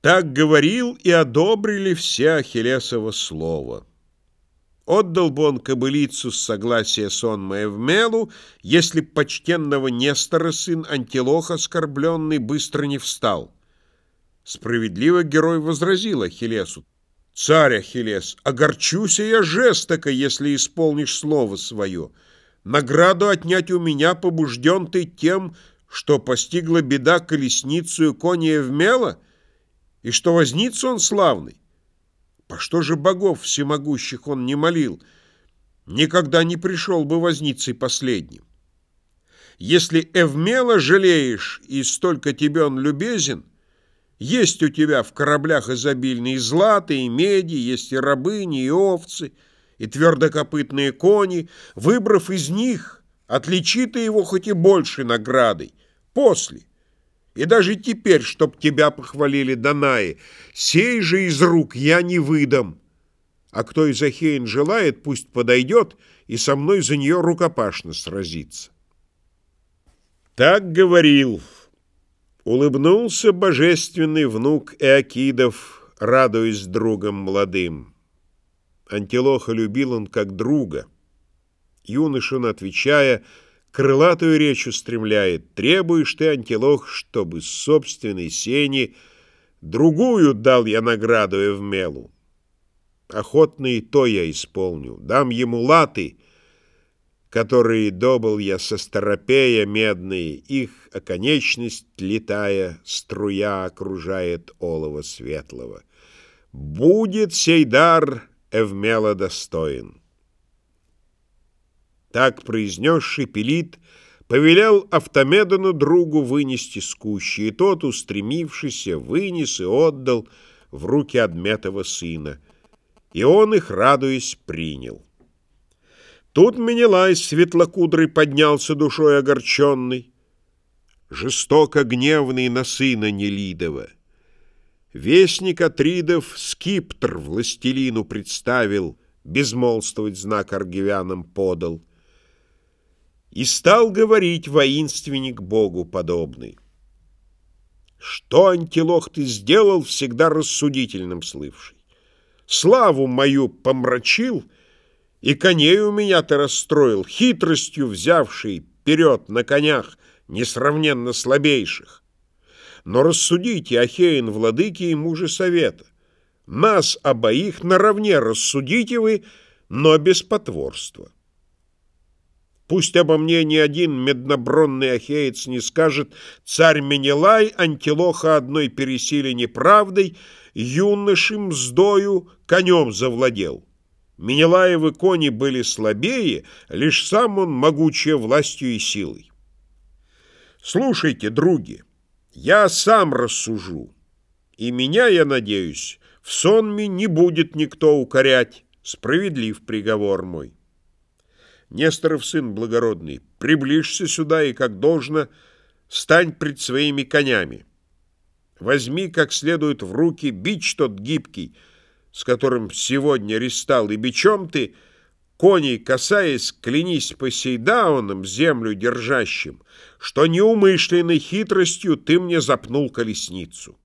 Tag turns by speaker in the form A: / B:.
A: Так говорил и одобрили все Ахиллесово слово. Отдал бы он кобылицу с согласия сонмая в Мелу, если б почтенного Нестора сын Антилох оскорбленный быстро не встал. Справедливо герой возразил Ахиллесу. «Царь Ахиллес, огорчуся я жестоко, если исполнишь слово свое. Награду отнять у меня побужден ты тем, что постигла беда колесницу коня в Мела, и что возница он славный. По что же богов всемогущих он не молил, никогда не пришел бы возницей последним? Если Эвмела жалеешь, и столько тебе он любезен, есть у тебя в кораблях изобильные златы и меди, есть и рабыни, и овцы, и твердокопытные кони. Выбрав из них, отличи ты его хоть и большей наградой. После. И даже теперь, чтоб тебя похвалили Данаи, сей же из рук я не выдам. А кто из Ахеин желает, пусть подойдет и со мной за нее рукопашно сразится. Так говорил. Улыбнулся божественный внук Эакидов, радуясь другом молодым. Антилоха любил он как друга. Юноша, отвечая, крылатую речь устремляет. Требуешь ты, антилох, чтобы с собственной сени другую дал я награду Эвмелу. Охотно и то я исполню. Дам ему латы — которые добыл я со старопея медные, их оконечность, летая, струя окружает олова светлого. Будет сей дар Эвмела достоин. Так произнесший Пелит повелел Автомедону другу вынести скущи, и тот, устремившийся, вынес и отдал в руки Адметова сына, и он их, радуясь, принял. Тут Менелай светлокудрый поднялся душой огорченный, Жестоко гневный на сына Нелидова. Вестник Атридов скиптр властелину представил, Безмолвствовать знак аргивянам подал. И стал говорить воинственник Богу подобный. Что, антилох, ты сделал, всегда рассудительным слывший? Славу мою помрачил — и коней у меня ты расстроил, хитростью взявший вперед на конях, несравненно слабейших. Но рассудите, Ахеин, владыки и мужи совета. Нас обоих наравне рассудите вы, но без потворства. Пусть обо мне ни один меднобронный ахеец не скажет «Царь Менелай, антилоха одной пересиле неправдой, юношем мздою конем завладел». Менелаевы кони были слабее, лишь сам он могучая властью и силой. Слушайте, други, я сам рассужу, и меня, я надеюсь, в сонме не будет никто укорять, справедлив приговор мой. Несторов сын благородный, приближься сюда и, как должно, стань пред своими конями. Возьми как следует в руки бич тот гибкий, с которым сегодня ристал и бичом ты, коней касаясь, клянись Посейдаоном, землю держащим, что неумышленной хитростью ты мне запнул колесницу.